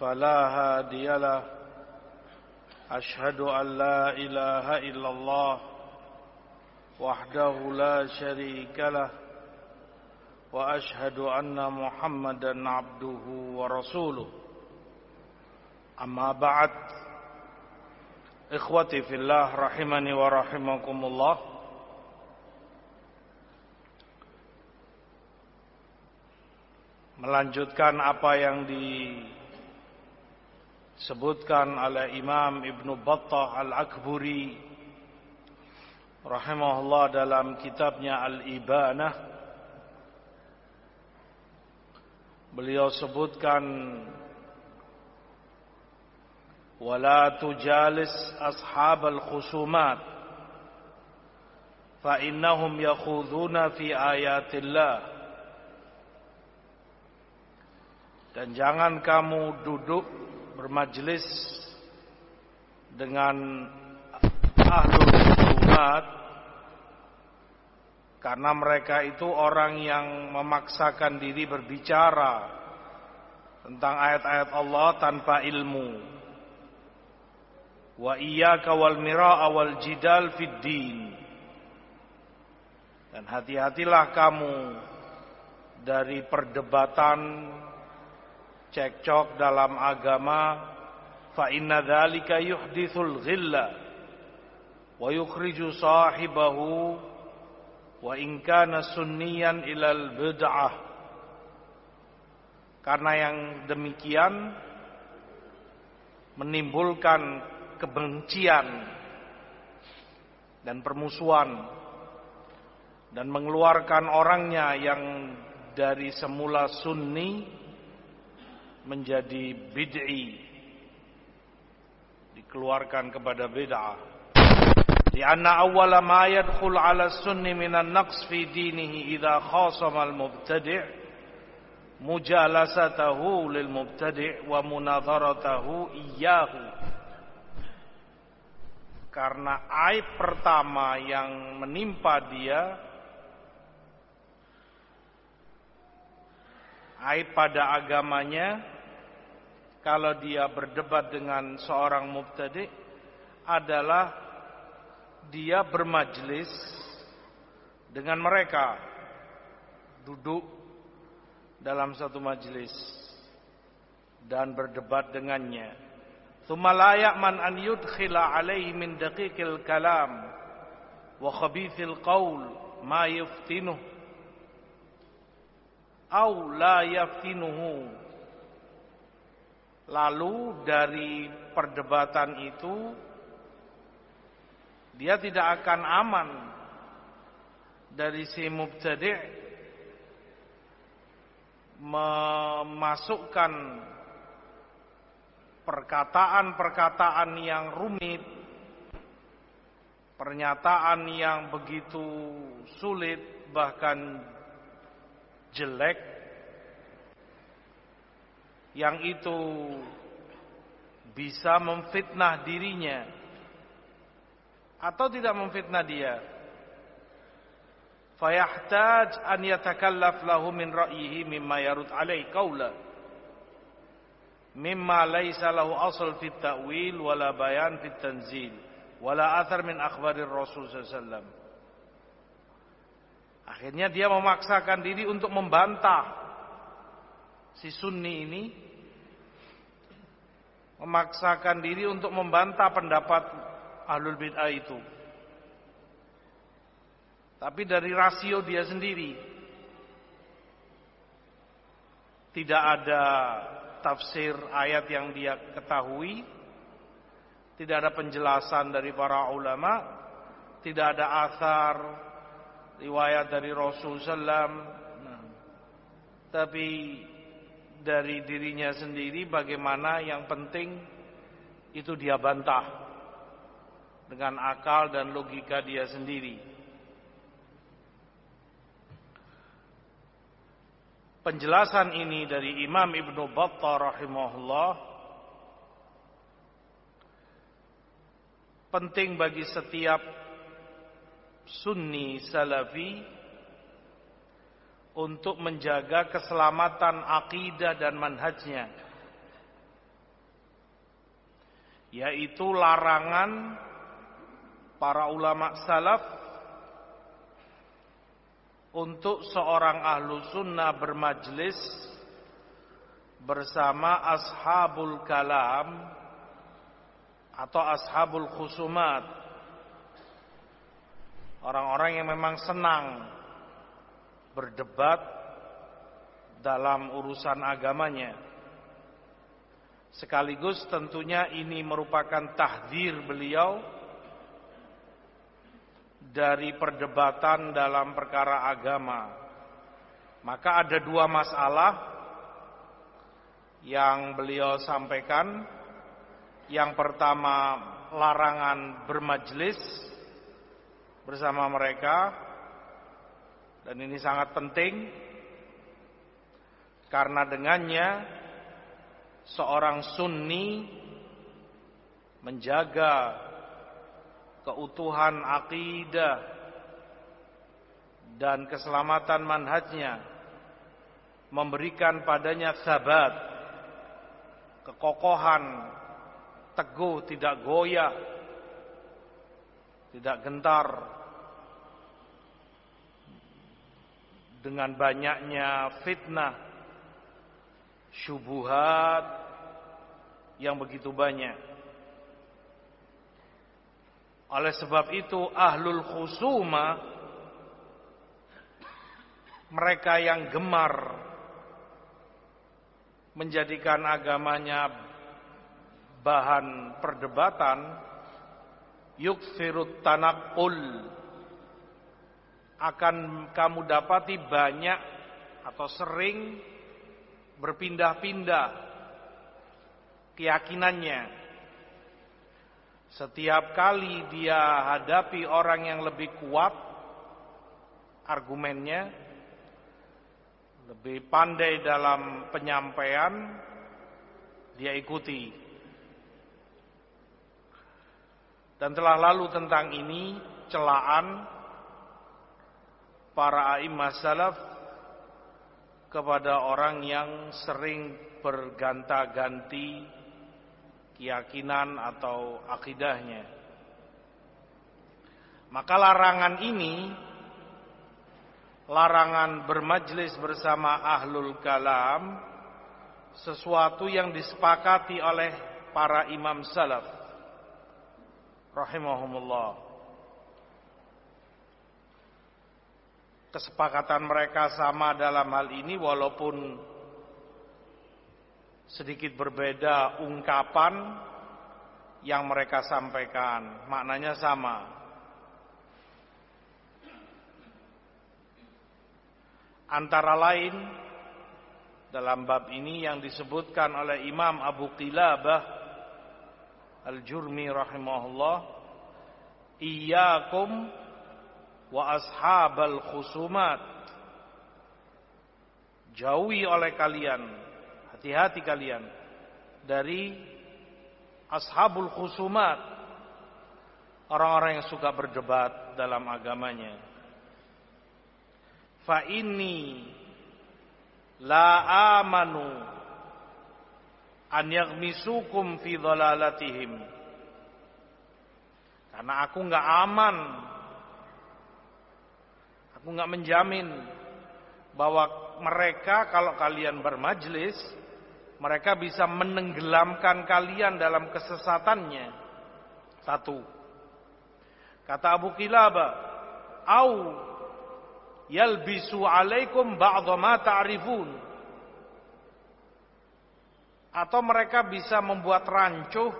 فلا هادي له أشهد أن لا إله إلا الله وحده لا شريك له وأشهد أن محمدا عبده ورسوله أما بعد إخوتي في الله رحمني ورحمكم الله melanjutkan apa yang di disebutkan oleh Imam Ibn Battah Al-Akburi rahimahullah dalam kitabnya Al-Ibanah. Beliau sebutkan wala tujalis ashab al-khusumat fa innahum yakhudhuna fi ayatillah. Dan jangan kamu duduk bermajlis dengan ahlul hukumat karena mereka itu orang yang memaksakan diri berbicara tentang ayat-ayat Allah tanpa ilmu. Wa iyyaka wal mira'a wal jidal fid din. Dan hati-hatilah kamu dari perdebatan cekcok dalam agama fa inna dzalika yuhdithul ghilla wa yukhriju sahibahu wa in kana sunniyan ilal bid'ah. Karena yang demikian menimbulkan kebencian dan permusuhan dan mengeluarkan orangnya yang dari semula sunni menjadi bid'i dikeluarkan kepada bid'ah. Di anna awwala ma yadkhul ala sunni minan naqs fi dinihi idza khasama al mubtadi' mujalasatahu lil mubtadi' wa munadharatahu iyyahu. Karena aib pertama yang menimpa dia aib pada agamanya kalau dia berdebat dengan seorang mubtadi adalah dia bermajlis dengan mereka. Duduk dalam satu majlis dan berdebat dengannya. Thumma la ya'man an yudkhila alaihi min daqiqil kalam wa khabithil qaul ma yuftinuh. Au la yaftinuhu Lalu dari perdebatan itu dia tidak akan aman dari si mubtadi' memasukkan perkataan-perkataan yang rumit, pernyataan yang begitu sulit bahkan jelek yang itu bisa memfitnah dirinya atau tidak memfitnah dia. Fayahtaj an yatakallaf lahu min ra'yihi mimma yarud alai qawla. Mimma laysa lahu asl fi ta'wil wala bayan fi tanzil wala athar min akhbarir rasul sallallahu akhirnya dia memaksakan diri untuk membantah si sunni ini memaksakan diri untuk membantah pendapat ahlul bid'ah itu. Tapi dari rasio dia sendiri tidak ada tafsir ayat yang dia ketahui, tidak ada penjelasan dari para ulama, tidak ada asar riwayat dari Rasul sallam. Nah, tapi dari dirinya sendiri bagaimana yang penting itu dia bantah dengan akal dan logika dia sendiri. Penjelasan ini dari Imam Ibnu Battah rahimahullah penting bagi setiap sunni salafi untuk menjaga keselamatan akidah dan manhajnya. Yaitu larangan para ulama salaf untuk seorang ahlu sunnah bermajlis bersama ashabul kalam atau ashabul khusumat. Orang-orang yang memang senang berdebat dalam urusan agamanya. Sekaligus tentunya ini merupakan tahdir beliau dari perdebatan dalam perkara agama. Maka ada dua masalah yang beliau sampaikan. Yang pertama larangan bermajlis bersama mereka dan ini sangat penting karena dengannya seorang sunni menjaga keutuhan akidah dan keselamatan manhajnya memberikan padanya sabat kekokohan teguh tidak goyah tidak gentar dengan banyaknya fitnah, syubuhat yang begitu banyak. Oleh sebab itu ahlul khusuma mereka yang gemar menjadikan agamanya bahan perdebatan yukfirut tanakul akan kamu dapati banyak atau sering berpindah-pindah keyakinannya. Setiap kali dia hadapi orang yang lebih kuat argumennya, lebih pandai dalam penyampaian, dia ikuti. Dan telah lalu tentang ini celaan para a'immah salaf kepada orang yang sering berganta-ganti keyakinan atau akidahnya. Maka larangan ini larangan bermajlis bersama ahlul kalam sesuatu yang disepakati oleh para imam salaf rahimahumullah kesepakatan mereka sama dalam hal ini walaupun sedikit berbeda ungkapan yang mereka sampaikan. Maknanya sama. Antara lain dalam bab ini yang disebutkan oleh Imam Abu Qilabah Al-Jurmi rahimahullah iyyakum wa ashabal khusumat. Jauhi oleh kalian hati-hati kalian dari ashabul khusumat orang-orang yang suka berdebat dalam agamanya. Fa inni la amanu an yaghmisukum fi dhalalatihim. Karena aku nggak aman Aku menjamin bahwa mereka kalau kalian bermajlis, mereka bisa menenggelamkan kalian dalam kesesatannya. Satu. Kata Abu Kilaba, au yalbisu alaikum ba'dha ma ta'rifun. Atau mereka bisa membuat rancuh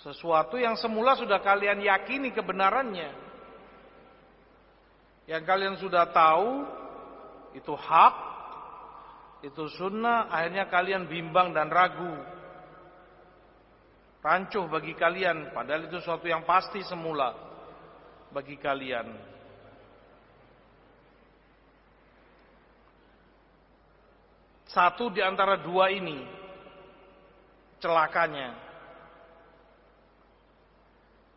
sesuatu yang semula sudah kalian yakini kebenarannya yang kalian sudah tahu itu hak itu sunnah, akhirnya kalian bimbang dan ragu. Rancuh bagi kalian, padahal itu suatu yang pasti semula bagi kalian. Satu di antara dua ini celakanya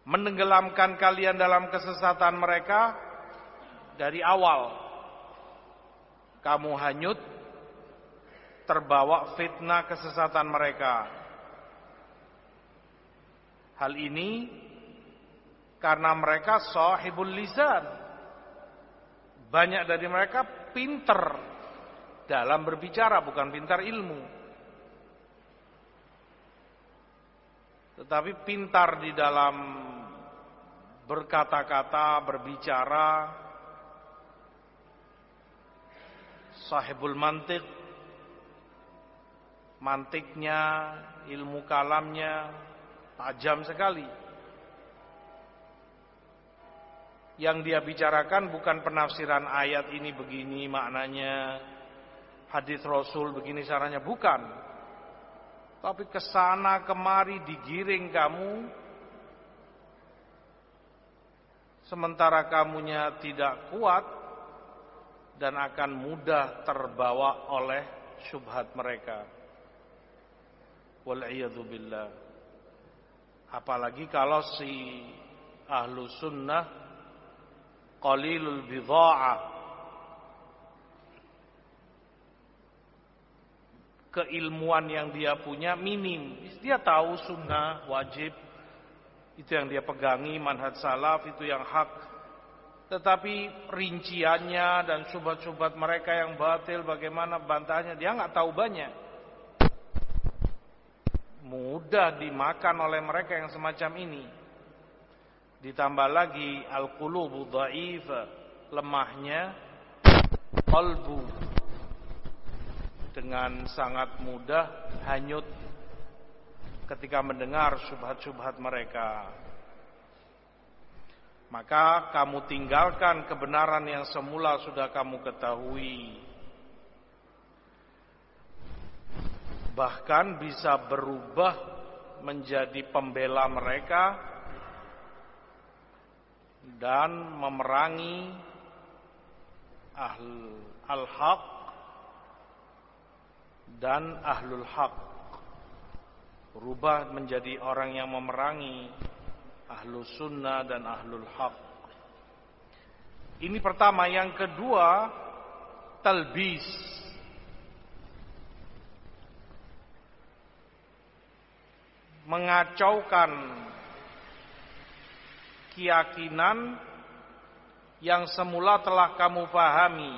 menenggelamkan kalian dalam kesesatan mereka dari awal. Kamu hanyut terbawa fitnah kesesatan mereka. Hal ini karena mereka sahibul lisan. Banyak dari mereka pinter dalam berbicara, bukan pintar ilmu. Tetapi pintar di dalam berkata-kata, berbicara, sahibul mantik, mantiknya, ilmu kalamnya tajam sekali. Yang dia bicarakan bukan penafsiran ayat ini begini maknanya, hadis Rasul begini caranya, bukan. Tapi ke sana kemari digiring kamu sementara kamunya tidak kuat dan akan mudah terbawa oleh syubhat mereka. Wal'iyadzubillah. Apalagi kalau si ahlu sunnah qalilul bidha'ah keilmuan yang dia punya minim. Dia tahu sunnah wajib, itu yang dia pegangi, manhaj salaf itu yang hak. Tetapi rinciannya dan subat-subat mereka yang batil bagaimana bantahnya dia nggak tahu banyak. Mudah dimakan oleh mereka yang semacam ini. Ditambah lagi al-qulubu dhaif, lemahnya kalbu dengan sangat mudah hanyut ketika mendengar subhat-subhat mereka. Maka kamu tinggalkan kebenaran yang semula sudah kamu ketahui. Bahkan bisa berubah menjadi pembela mereka dan memerangi ahl al-haq dan ahlul haq berubah menjadi orang yang memerangi ahlu sunnah dan ahlul haq. Ini pertama, yang kedua talbis. Mengacaukan keyakinan yang semula telah kamu pahami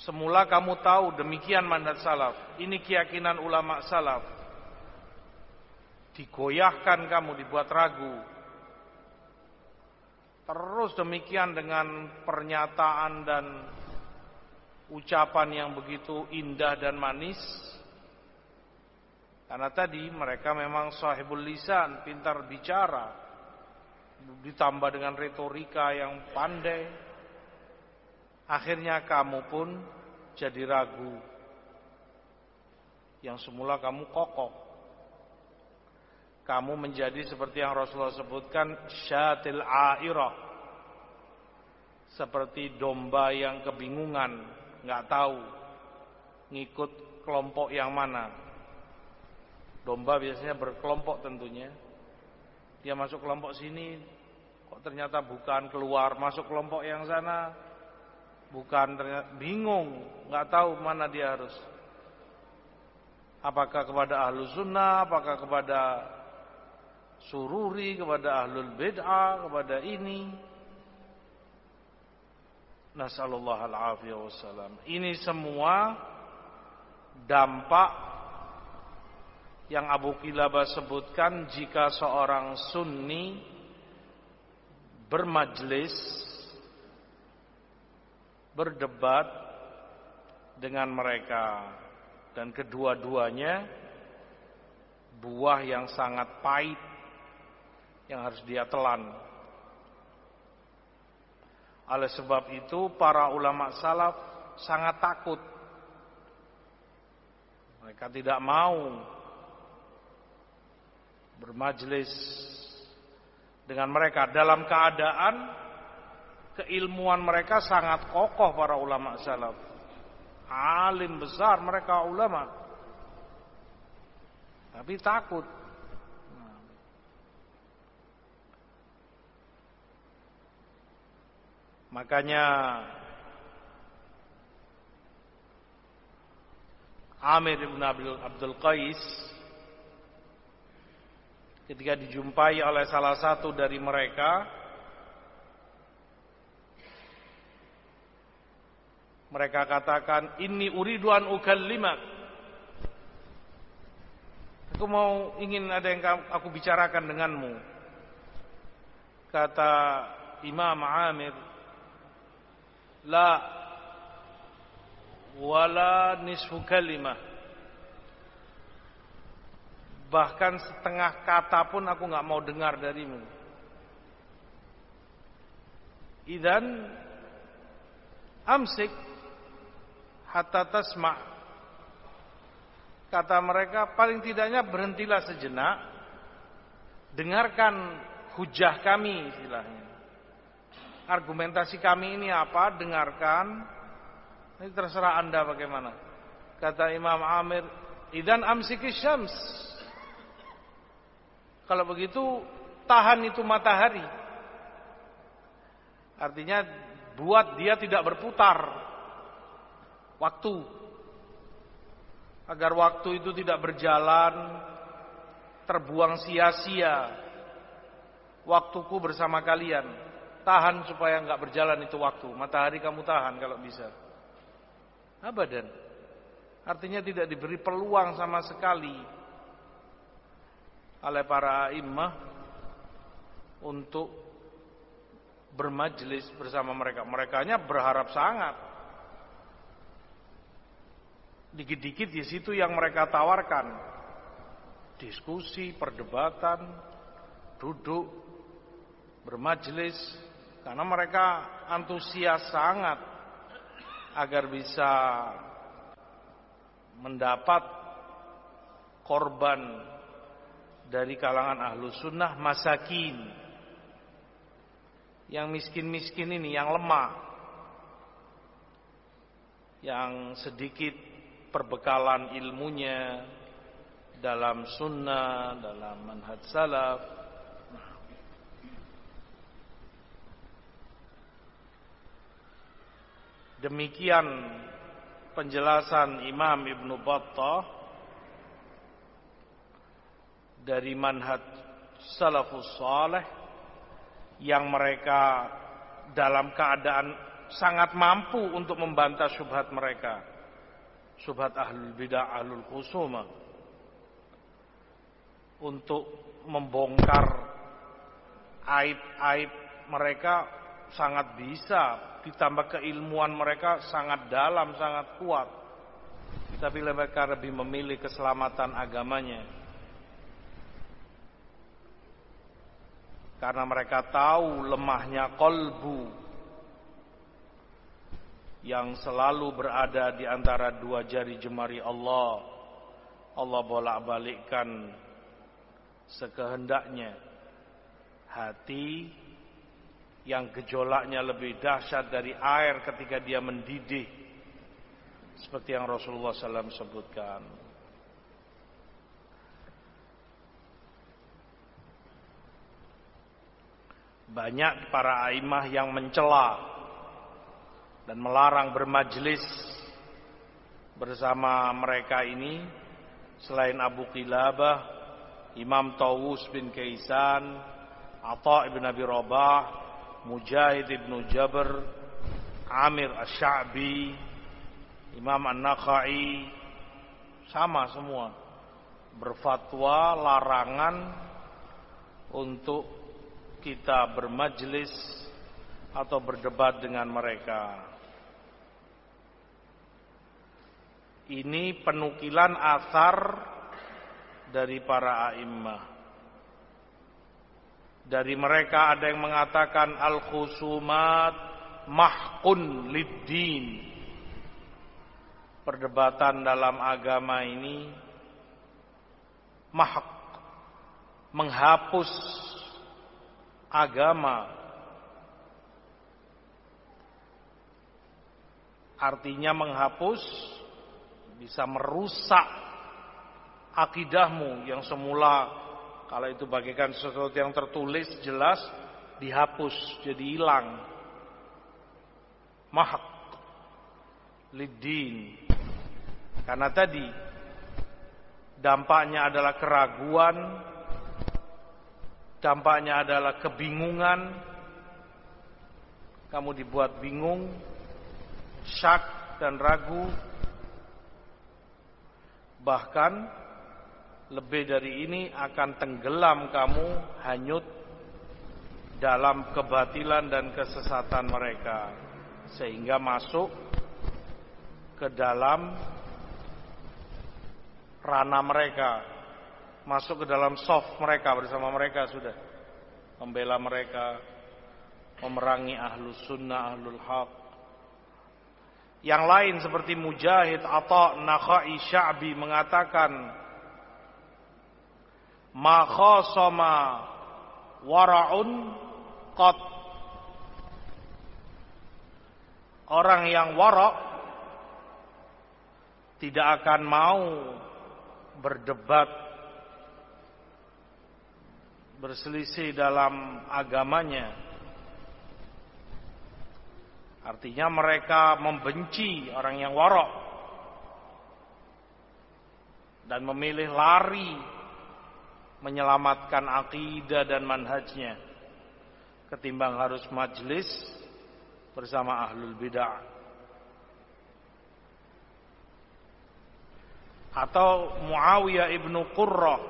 Semula kamu tahu demikian mandat salaf. Ini keyakinan ulama salaf. Digoyahkan kamu, dibuat ragu. Terus demikian dengan pernyataan dan ucapan yang begitu indah dan manis. Karena tadi mereka memang sahibul lisan, pintar bicara. Ditambah dengan retorika yang pandai Akhirnya kamu pun jadi ragu. Yang semula kamu kokoh. Kamu menjadi seperti yang Rasulullah sebutkan syatil airah. Seperti domba yang kebingungan, nggak tahu ngikut kelompok yang mana. Domba biasanya berkelompok tentunya. Dia masuk kelompok sini, kok ternyata bukan keluar masuk kelompok yang sana, bukan ternyata bingung, nggak tahu mana dia harus. Apakah kepada ahlu sunnah, apakah kepada sururi, kepada ahlul bid'ah, kepada ini. Nasallallahu al-afiyah wassalam. Ini semua dampak yang Abu Kilabah sebutkan jika seorang sunni bermajlis berdebat dengan mereka dan kedua-duanya buah yang sangat pahit yang harus dia telan. Oleh sebab itu para ulama salaf sangat takut. Mereka tidak mau bermajlis dengan mereka dalam keadaan keilmuan mereka sangat kokoh para ulama salaf. Alim besar mereka ulama. Tapi takut Makanya Amir ibn Abdul Qais ketika dijumpai oleh salah satu dari mereka mereka katakan ini uriduan ukallimak aku mau ingin ada yang aku bicarakan denganmu kata Imam Amir La wala nisfu kalimah. Bahkan setengah kata pun aku nggak mau dengar darimu. Idan amsik hatta tasma' kata mereka paling tidaknya berhentilah sejenak dengarkan hujah kami istilahnya argumentasi kami ini apa, dengarkan. Ini terserah anda bagaimana. Kata Imam Amir, idan amsiki syams. Kalau begitu, tahan itu matahari. Artinya, buat dia tidak berputar. Waktu. Agar waktu itu tidak berjalan, terbuang sia-sia. Waktuku bersama kalian. Tahan supaya nggak berjalan itu waktu. Matahari kamu tahan kalau bisa. Abadan. Artinya tidak diberi peluang sama sekali oleh para imam untuk bermajlis bersama mereka. Merekanya berharap sangat. Dikit-dikit di situ yang mereka tawarkan. Diskusi, perdebatan, duduk, bermajlis, karena mereka antusias sangat agar bisa mendapat korban dari kalangan ahlu sunnah masakin. Yang miskin-miskin ini yang lemah yang sedikit perbekalan ilmunya dalam sunnah dalam manhaj salaf Demikian penjelasan Imam Ibn Battah dari manhaj salafus saleh yang mereka dalam keadaan sangat mampu untuk membantah syubhat mereka. Syubhat ahlul bidah ahlul khusumah untuk membongkar aib-aib mereka sangat bisa ditambah keilmuan mereka sangat dalam, sangat kuat. Tapi mereka lebih memilih keselamatan agamanya. Karena mereka tahu lemahnya kolbu yang selalu berada di antara dua jari jemari Allah. Allah bolak-balikkan sekehendaknya hati yang gejolaknya lebih dahsyat dari air ketika dia mendidih. Seperti yang Rasulullah SAW sebutkan. Banyak para aimah yang mencela dan melarang bermajlis bersama mereka ini selain Abu Qilabah Imam Tawus bin Kaisan Atta ibn Abi Rabah Mujahid ibnu Jabr, Amir Ash-Sha'bi, Imam An-Nakhai, sama semua. Berfatwa larangan untuk kita bermajlis atau berdebat dengan mereka. Ini penukilan asar dari para a'immah. Dari mereka ada yang mengatakan al-khusumat mahkun lid-din. perdebatan dalam agama ini mahak menghapus agama artinya menghapus bisa merusak akidahmu yang semula kalau itu bagikan sesuatu yang tertulis jelas dihapus jadi hilang. Mahak. Lidin. Karena tadi dampaknya adalah keraguan dampaknya adalah kebingungan. Kamu dibuat bingung syak dan ragu. Bahkan lebih dari ini akan tenggelam kamu hanyut dalam kebatilan dan kesesatan mereka. Sehingga masuk ke dalam ranah mereka. Masuk ke dalam soft mereka bersama mereka sudah. Membela mereka memerangi ahlus sunnah ahlul haq. Yang lain seperti Mujahid atau Nakhai Sya'bi mengatakan Ma khasama wara'un qat. Orang yang wara' tidak akan mau berdebat berselisih dalam agamanya. Artinya mereka membenci orang yang warok dan memilih lari menyelamatkan akidah dan manhajnya ketimbang harus majlis bersama ahlul bidah. Atau Muawiyah ibnu Qurrah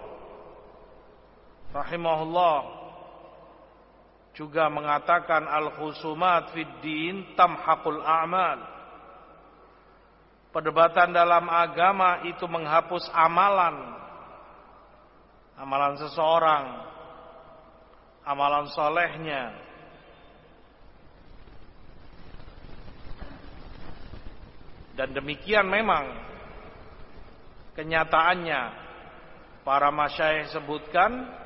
rahimahullah juga mengatakan al-khusumat fid din tamhaqul a'mal. Perdebatan dalam agama itu menghapus amalan. Amalan seseorang, amalan solehnya. Dan demikian memang kenyataannya para masyayikh sebutkan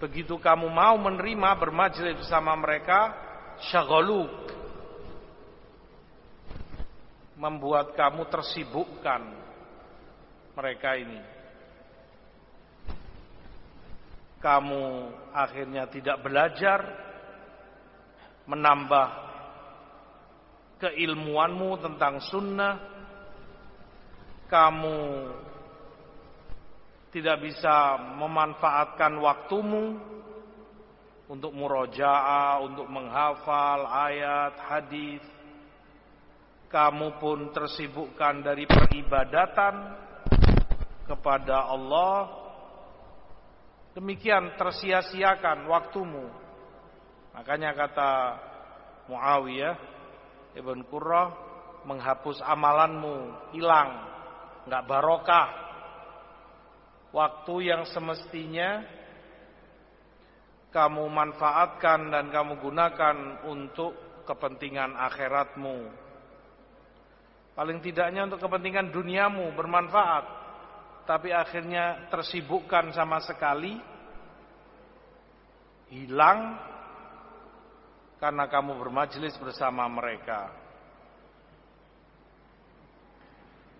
Begitu kamu mau menerima bermajlis bersama mereka, syaghaluk. Membuat kamu tersibukkan mereka ini. Kamu akhirnya tidak belajar menambah keilmuanmu tentang sunnah. Kamu tidak bisa memanfaatkan waktumu untuk murojaah, untuk menghafal ayat, hadis. Kamu pun tersibukkan dari peribadatan kepada Allah. Demikian tersia-siakan waktumu. Makanya kata Muawiyah Ibn Qurrah menghapus amalanmu hilang, nggak barokah waktu yang semestinya kamu manfaatkan dan kamu gunakan untuk kepentingan akhiratmu. Paling tidaknya untuk kepentingan duniamu bermanfaat, tapi akhirnya tersibukkan sama sekali, hilang karena kamu bermajlis bersama mereka.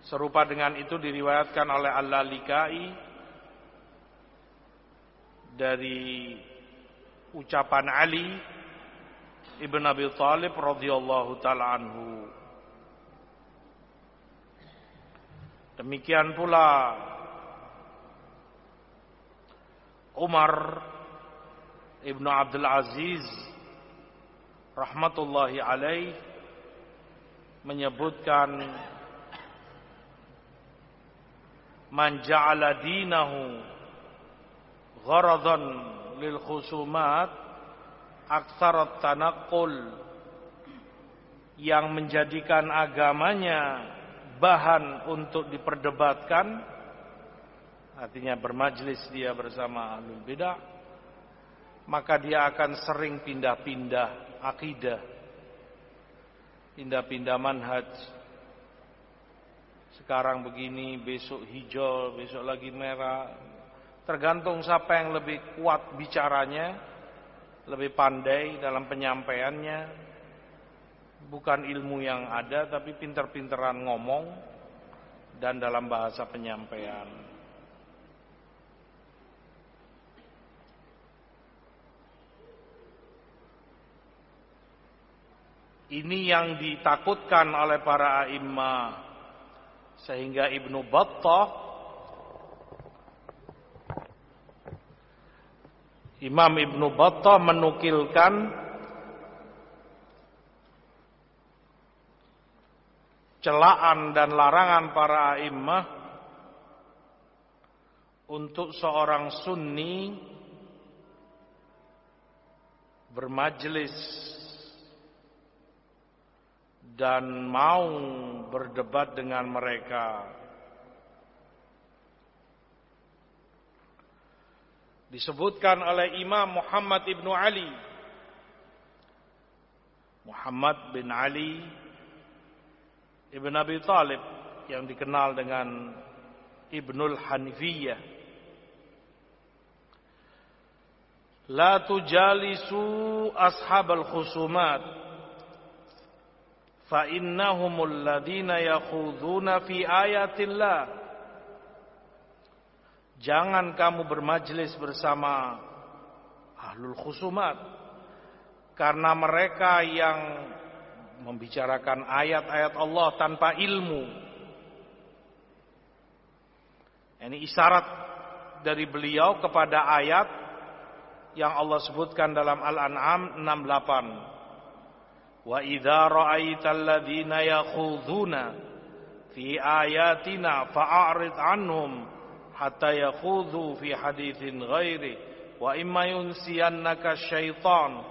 Serupa dengan itu diriwayatkan oleh Al-Lalikai dari ucapan Ali ibn Abi Thalib radhiyallahu taala anhu. Demikian pula Umar ibn Abdul Aziz rahmatullahi alaih menyebutkan man ja'ala dinahu gharadan lil khusumat aksarat tanakul yang menjadikan agamanya bahan untuk diperdebatkan artinya bermajlis dia bersama ahlul bidah maka dia akan sering pindah-pindah akidah pindah-pindah manhaj Sekarang begini, besok hijau, besok lagi merah. Tergantung siapa yang lebih kuat bicaranya, lebih pandai dalam penyampaiannya. Bukan ilmu yang ada, tapi pinter-pinteran ngomong dan dalam bahasa penyampaian. Ini yang ditakutkan oleh para a'immah sehingga Ibnu Battah Imam Ibnu Battah menukilkan celaan dan larangan para a'immah untuk seorang sunni bermajlis dan mau berdebat dengan mereka. Disebutkan oleh Imam Muhammad ibn Ali. Muhammad bin Ali ibn Abi Talib yang dikenal dengan Ibnul Hanifiyah. La tujalisu ashabal khusumat fa innahumul ladina yakhuduna fi ayatillah Jangan kamu bermajlis bersama ahlul khusumat karena mereka yang membicarakan ayat-ayat Allah tanpa ilmu. Ini isyarat dari beliau kepada ayat yang Allah sebutkan dalam Al-An'am 68. Wa idza ra'aital ladzina yakhudhuna fi ayatina fa'arid anhum hatta yakhudhu fi haditsin ghairi wa imma yunsiyannaka syaitan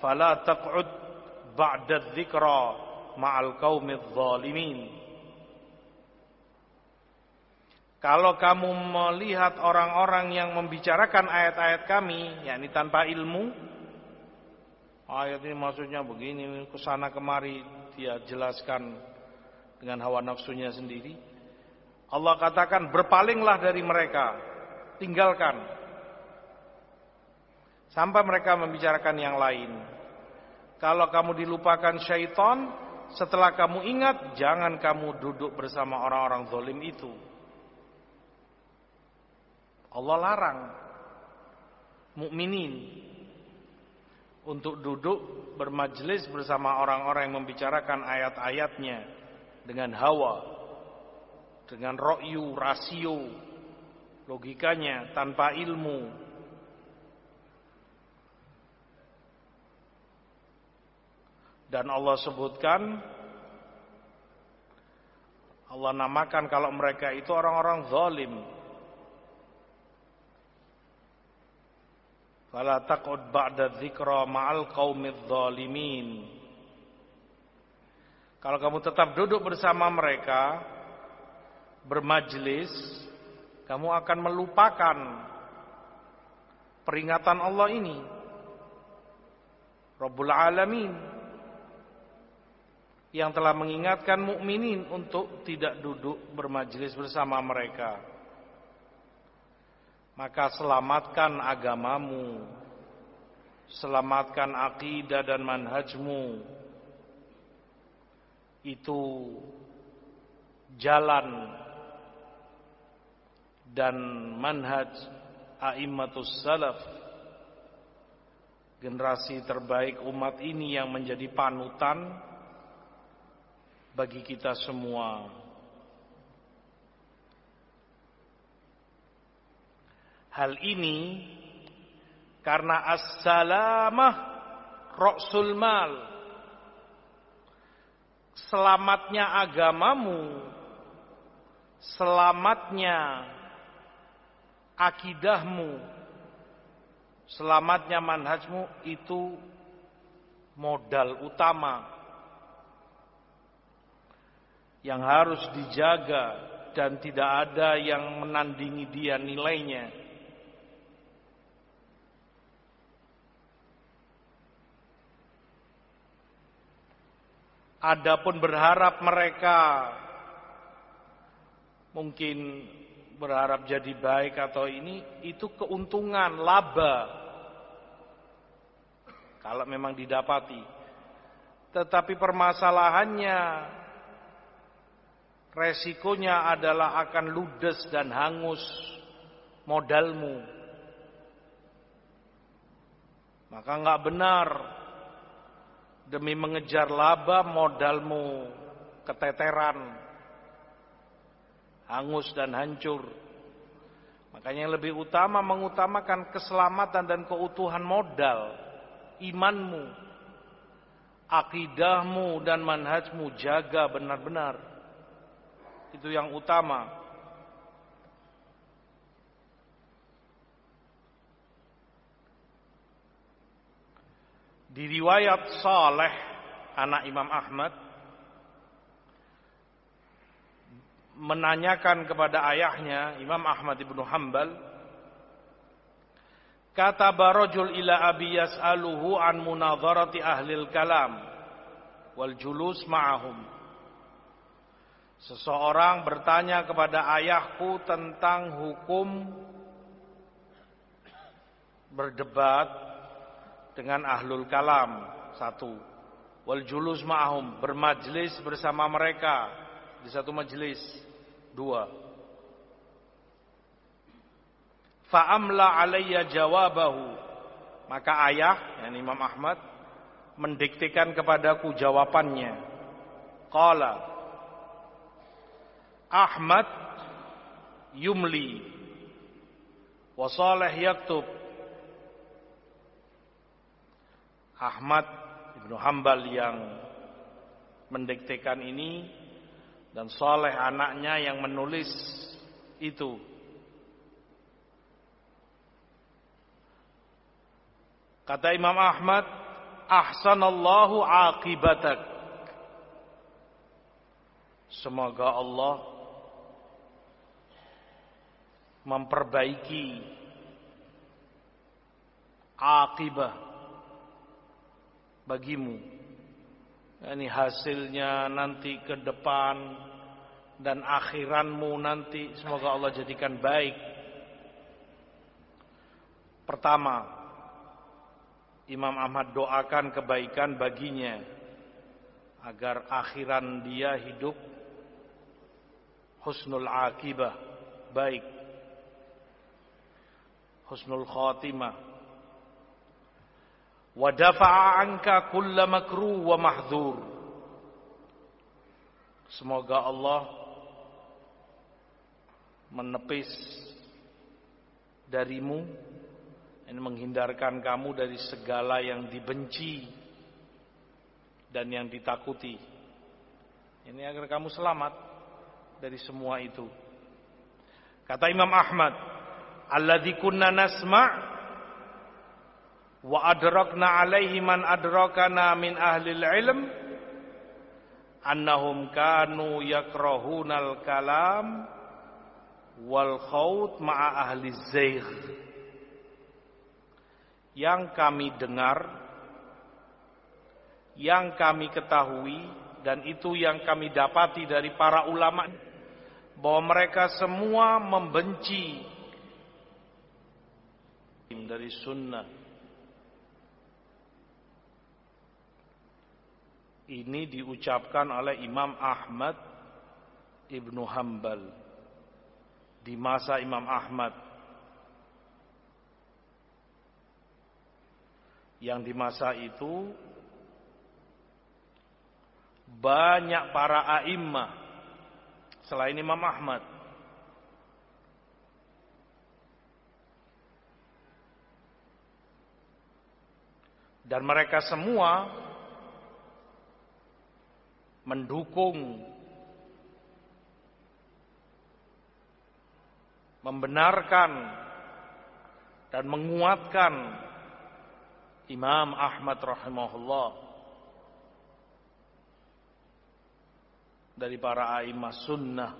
fala taq'ud ba'da dzikra ma'al qaumidz zalimin Kalau kamu melihat orang-orang yang membicarakan ayat-ayat kami, yakni tanpa ilmu, Ayat ini maksudnya begini, ke sana kemari dia jelaskan dengan hawa nafsunya sendiri. Allah katakan berpalinglah dari mereka, tinggalkan. Sampai mereka membicarakan yang lain. Kalau kamu dilupakan syaitan, setelah kamu ingat, jangan kamu duduk bersama orang-orang zalim itu. Allah larang mukminin untuk duduk bermajlis bersama orang-orang yang membicarakan ayat-ayatnya dengan hawa, dengan rokyu, rasio, logikanya tanpa ilmu. Dan Allah sebutkan Allah namakan kalau mereka itu orang-orang zalim. Fala taqud ba'da dzikra ma'al qaumidz zalimin. Kalau kamu tetap duduk bersama mereka bermajlis, kamu akan melupakan peringatan Allah ini. Rabbul Alamin yang telah mengingatkan mukminin untuk tidak duduk bermajlis bersama mereka maka selamatkan agamamu, selamatkan akidah dan manhajmu. Itu jalan dan manhaj a'immatus salaf generasi terbaik umat ini yang menjadi panutan bagi kita semua. Hal ini karena as-salamah ra'sul mal. Selamatnya agamamu, selamatnya akidahmu, selamatnya manhajmu itu modal utama yang harus dijaga dan tidak ada yang menandingi dia nilainya. Adapun berharap mereka mungkin berharap jadi baik atau ini itu keuntungan laba kalau memang didapati tetapi permasalahannya resikonya adalah akan ludes dan hangus modalmu maka nggak benar demi mengejar laba modalmu keteteran hangus dan hancur. Makanya yang lebih utama mengutamakan keselamatan dan keutuhan modal, imanmu, akidahmu dan manhajmu jaga benar-benar. Itu yang utama. Di riwayat Saleh anak Imam Ahmad menanyakan kepada ayahnya Imam Ahmad ibnu Hambal kata barajul ila abi yas'aluhu an munadharati ahlil kalam wal julus ma'ahum Seseorang bertanya kepada ayahku tentang hukum berdebat dengan ahlul kalam satu wal julus ma'ahum bermajlis bersama mereka di satu majlis Dua. Fa'amla alayya jawabahu. Maka ayah, yani Imam Ahmad, mendiktikan kepadaku jawabannya. Qala. Ahmad yumli. Wa salih yaktub. Ahmad Ibnu Hambal yang mendiktekan ini dan soleh anaknya yang menulis itu. Kata Imam Ahmad, ahsanallahu aqibatak. Semoga Allah memperbaiki akibah bagimu ini hasilnya nanti ke depan dan akhiranmu nanti semoga Allah jadikan baik. Pertama, Imam Ahmad doakan kebaikan baginya agar akhiran dia hidup husnul akibah, baik. Husnul khatimah. Wa dafa'a anka kulla makruh wa mahdzur semoga Allah menepis darimu ini menghindarkan kamu dari segala yang dibenci dan yang ditakuti. Ini agar kamu selamat dari semua itu. Kata Imam Ahmad alladzi kunna nasma' wa adrakna alaihi man adrakana min ahli ilm annahum kanu yakrahunal kalam wal khawt ma'a ahli zaigh yang kami dengar yang kami ketahui dan itu yang kami dapati dari para ulama bahwa mereka semua membenci dari sunnah. Ini diucapkan oleh Imam Ahmad Ibnu Hambal di masa Imam Ahmad. Yang di masa itu banyak para a'immah selain Imam Ahmad dan mereka semua mendukung membenarkan dan menguatkan Imam Ahmad rahimahullah dari para a'immah sunnah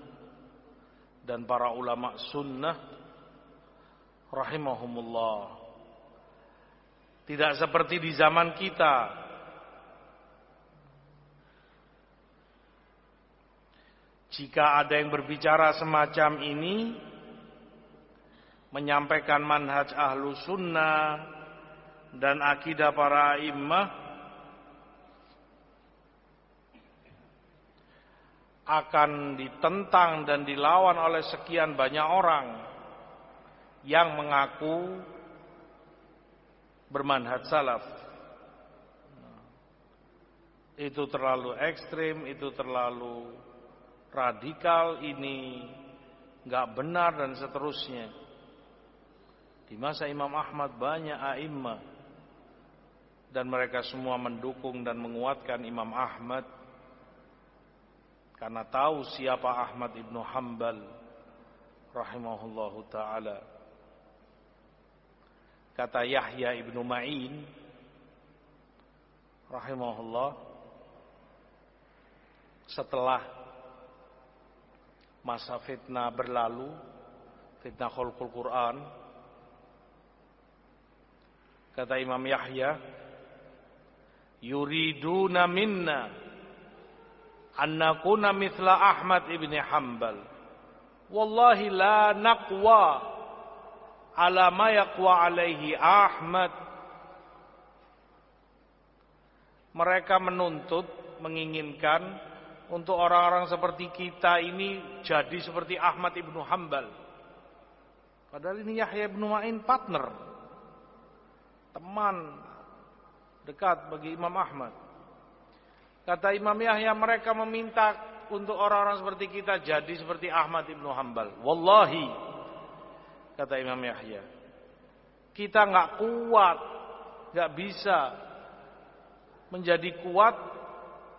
dan para ulama sunnah rahimahumullah tidak seperti di zaman kita. Jika ada yang berbicara semacam ini menyampaikan manhaj ahlu sunnah dan akidah para imam akan ditentang dan dilawan oleh sekian banyak orang yang mengaku bermanhaj salaf. Itu terlalu ekstrim, itu terlalu radikal, ini nggak benar dan seterusnya. Di masa Imam Ahmad banyak a'immah dan mereka semua mendukung dan menguatkan Imam Ahmad karena tahu siapa Ahmad ibnu Hambal rahimahullahu taala. Kata Yahya ibnu Ma'in rahimahullah setelah masa fitnah berlalu, fitnah khulqul Quran, kata Imam Yahya, yuriduna minna an nakuna mithla Ahmad ibn Hanbal. Wallahi la naqwa ala ma yaqwa alaihi Ahmad. Mereka menuntut, menginginkan untuk orang-orang seperti kita ini jadi seperti Ahmad ibnu Hambal. Padahal ini Yahya ibnu Ma'in partner, teman dekat bagi Imam Ahmad. Kata Imam Yahya mereka meminta untuk orang-orang seperti kita jadi seperti Ahmad ibnu Hambal. Wallahi, kata Imam Yahya, kita nggak kuat, nggak bisa menjadi kuat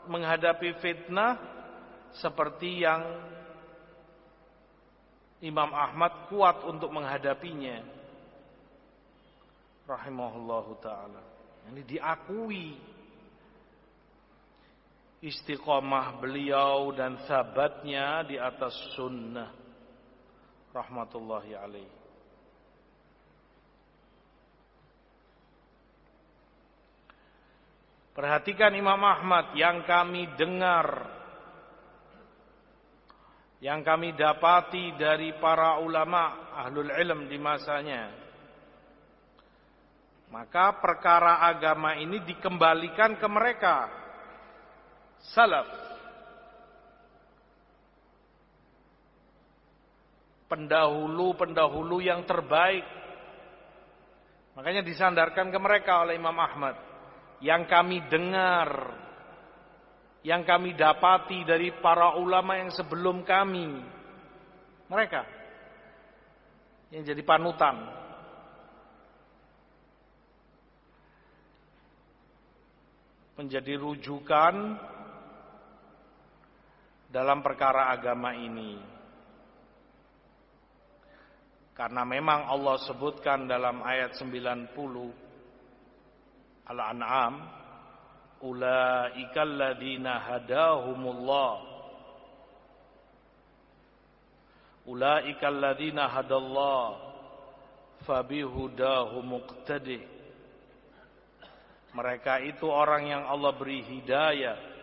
menghadapi fitnah seperti yang Imam Ahmad kuat untuk menghadapinya. Rahimahullahu taala. Ini diakui istiqomah beliau dan sabatnya di atas sunnah rahmatullahi alaih Perhatikan Imam Ahmad yang kami dengar. Yang kami dapati dari para ulama ahlul ilm di masanya. Maka perkara agama ini dikembalikan ke mereka. Salaf. Pendahulu-pendahulu yang terbaik. Makanya disandarkan ke mereka oleh Imam Ahmad yang kami dengar yang kami dapati dari para ulama yang sebelum kami mereka yang jadi panutan menjadi rujukan dalam perkara agama ini. Karena memang Allah sebutkan dalam ayat 90 Al-An'am, "Ulaikal ladzina hadahumullah." Ulaikal ladzina hadallah fabihudahu muqtadi. Mereka itu orang yang Allah beri hidayah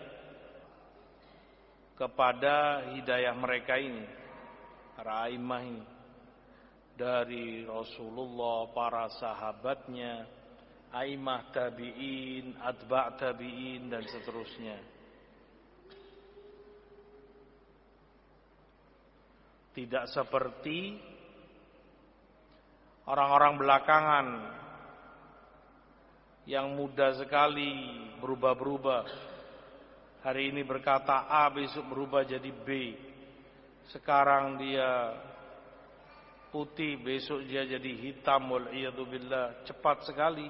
kepada hidayah mereka ini para imam ini dari Rasulullah para sahabatnya aimah tabi'in atba' tabi'in dan seterusnya tidak seperti orang-orang belakangan yang mudah sekali berubah-berubah Hari ini berkata A, besok berubah jadi B. Sekarang dia putih, besok dia jadi hitam. Wal'iyadzubillah. Cepat sekali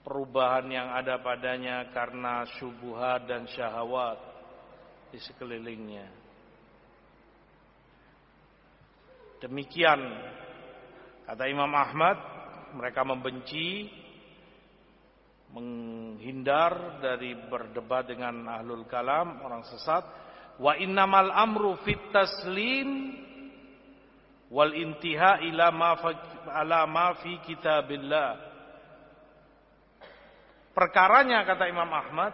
perubahan yang ada padanya karena syubuhat dan syahwat di sekelilingnya. Demikian kata Imam Ahmad, mereka membenci menghindar dari berdebat dengan ahlul kalam, orang sesat. Wa innamal amru fit taslim wal intiha ila ma fi kitabillah. Perkaranya kata Imam Ahmad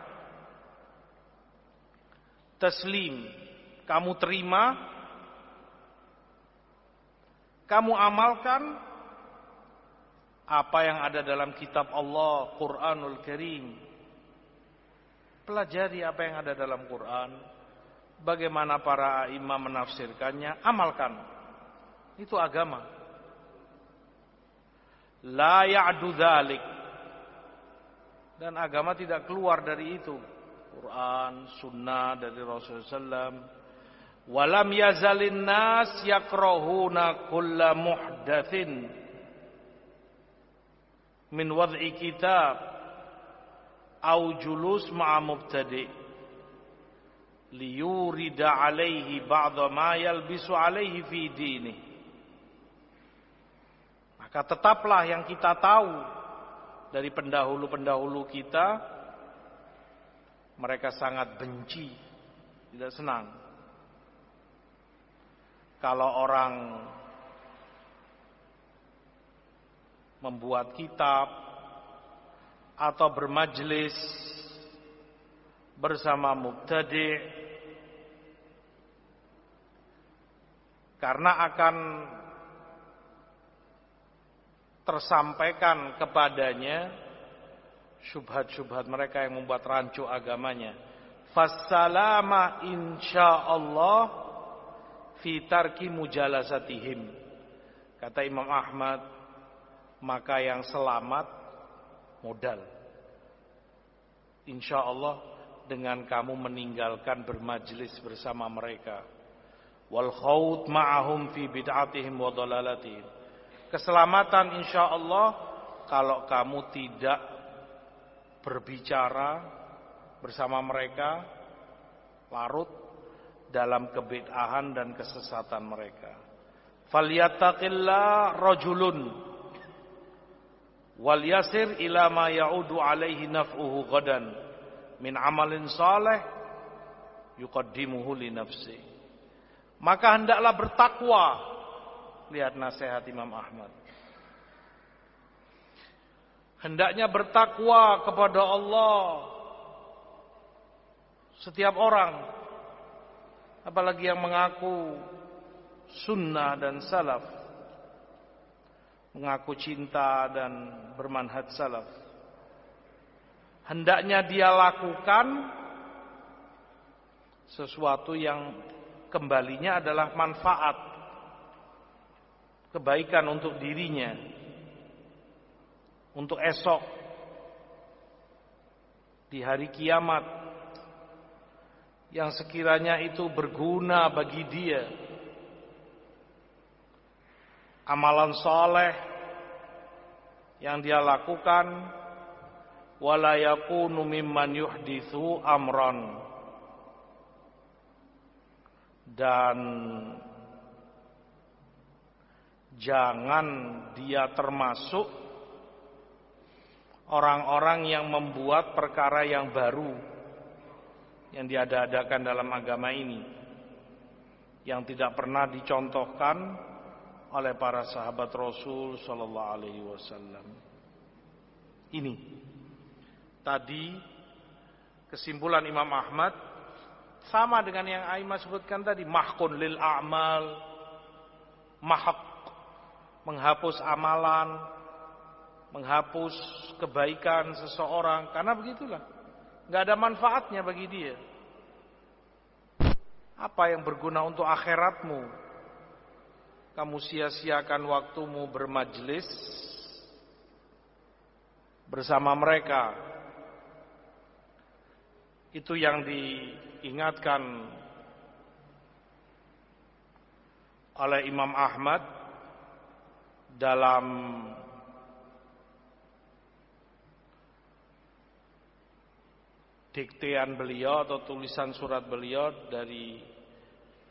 taslim kamu terima, kamu amalkan apa yang ada dalam kitab Allah, Quranul Karim. Pelajari apa yang ada dalam Quran, bagaimana para imam menafsirkannya, amalkan. Itu agama. La ya'du dzalik. Dan agama tidak keluar dari itu. Quran, sunnah dari Rasulullah SAW. Walam yazalin nas yakrahuna kulla muhdatsin min wad'i kitab au julus ma'a mubtadi' liyurida alaihi ba'da ma yalbisu alaihi fi dini maka tetaplah yang kita tahu dari pendahulu-pendahulu kita mereka sangat benci tidak senang. Kalau orang membuat kitab atau bermajlis bersama mubtadi karena akan tersampaikan kepadanya syubhat-syubhat mereka yang membuat rancu agamanya. Fassalama insyaallah fi tarki mujalasatihim. Kata Imam Ahmad, maka yang selamat modal. Insya Allah dengan kamu meninggalkan bermajlis bersama mereka. Wal khawt ma'ahum fi bid'atihim wa. Keselamatan insya Allah kalau kamu tidak berbicara bersama mereka larut dalam kebid'ahan dan kesesatan mereka. Falyattaqillah rajulun wal yasir ila ma ya'udu alaihi naf'uhu ghadan min amalin saleh yuqaddimuhu li nafsi. Maka hendaklah bertakwa. Lihat nasihat Imam Ahmad. Hendaknya bertakwa kepada Allah setiap orang apalagi yang mengaku sunnah dan salaf mengaku cinta dan bermanhaj salaf hendaknya dia lakukan sesuatu yang kembalinya adalah manfaat kebaikan untuk dirinya untuk esok di hari kiamat yang sekiranya itu berguna bagi dia. Amalan soleh yang dia lakukan wala yakunu mimman amran dan jangan dia termasuk orang-orang yang membuat perkara yang baru yang diada-adakan dalam agama ini yang tidak pernah dicontohkan oleh para sahabat Rasul sallallahu alaihi wasallam. Ini tadi kesimpulan Imam Ahmad sama dengan yang Aimah sebutkan tadi mahkun lil a'mal mahak menghapus amalan menghapus kebaikan seseorang karena begitulah nggak ada manfaatnya bagi dia. Apa yang berguna untuk akhiratmu? Kamu sia-siakan waktumu bermajlis bersama mereka. Itu yang diingatkan oleh Imam Ahmad dalam diktean beliau atau tulisan surat beliau dari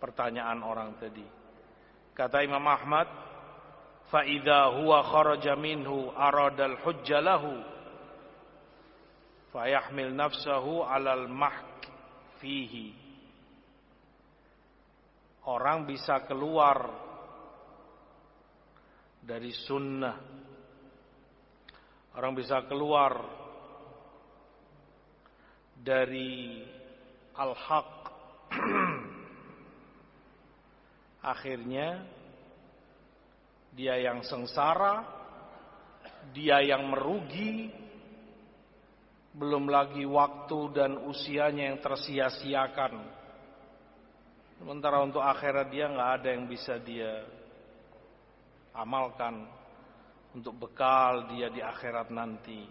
pertanyaan orang tadi. Kata Imam Ahmad, fa idza huwa kharaja minhu aradal hujjalahu fa yahmil nafsahu 'alal mahk fihi. Orang bisa keluar dari sunnah. Orang bisa keluar dari al-haq akhirnya dia yang sengsara, dia yang merugi, belum lagi waktu dan usianya yang tersia-siakan. Sementara untuk akhirat dia nggak ada yang bisa dia amalkan untuk bekal dia di akhirat nanti.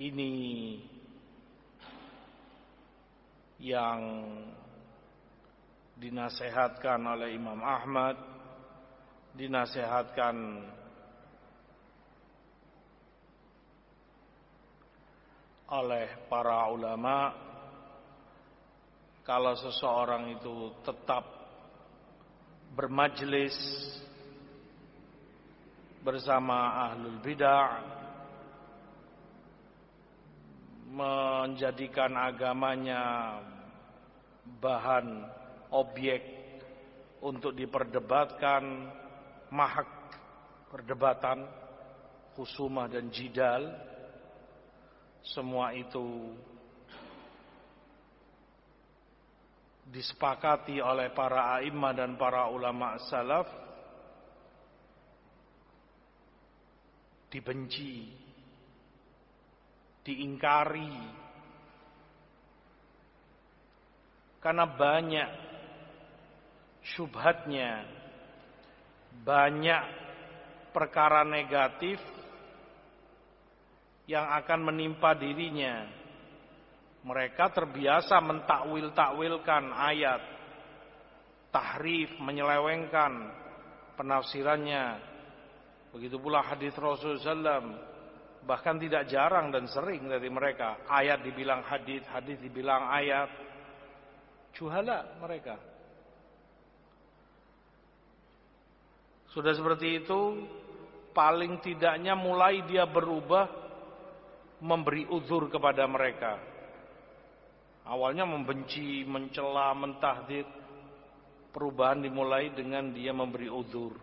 Ini yang dinasehatkan oleh Imam Ahmad, dinasehatkan oleh para ulama kalau seseorang itu tetap bermajlis bersama ahlul bidah menjadikan agamanya bahan objek untuk diperdebatkan mahak perdebatan khusumah dan jidal. Semua itu disepakati oleh para a'immah dan para ulama salaf dibenci diingkari. Karena banyak syubhatnya banyak perkara negatif yang akan menimpa dirinya mereka terbiasa mentakwil-takwilkan ayat tahrif menyelewengkan penafsirannya begitu pula hadis Rasul sallam bahkan tidak jarang dan sering dari mereka ayat dibilang hadis hadis dibilang ayat Juhala mereka. Sudah seperti itu, paling tidaknya mulai dia berubah memberi uzur kepada mereka. Awalnya membenci, mencela, mentahdir. Perubahan dimulai dengan dia memberi uzur.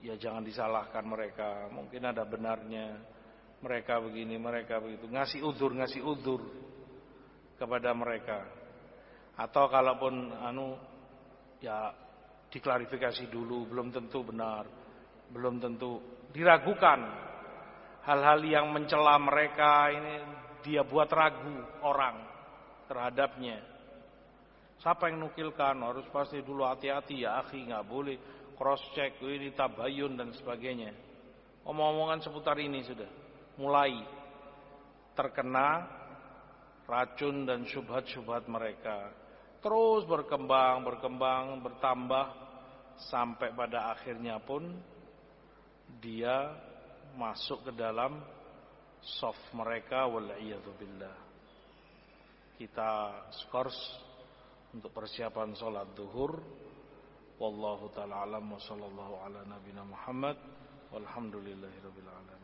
Ya jangan disalahkan mereka, mungkin ada benarnya. Mereka begini, mereka begitu. Ngasih uzur, ngasih uzur kepada mereka. Atau kalaupun anu ya diklarifikasi dulu belum tentu benar, belum tentu diragukan. Hal-hal yang mencela mereka ini dia buat ragu orang terhadapnya. Siapa yang nukilkan harus pasti dulu hati-hati ya akhi nggak boleh cross check ini tabayun dan sebagainya. Omong-omongan seputar ini sudah mulai terkena racun dan syubhat-syubhat mereka terus berkembang, berkembang, bertambah sampai pada akhirnya pun dia masuk ke dalam soft mereka billah. Kita skors untuk persiapan sholat duhur. Wallahu taala alam wa sallallahu ala nabina Muhammad walhamdulillahirabbil alamin.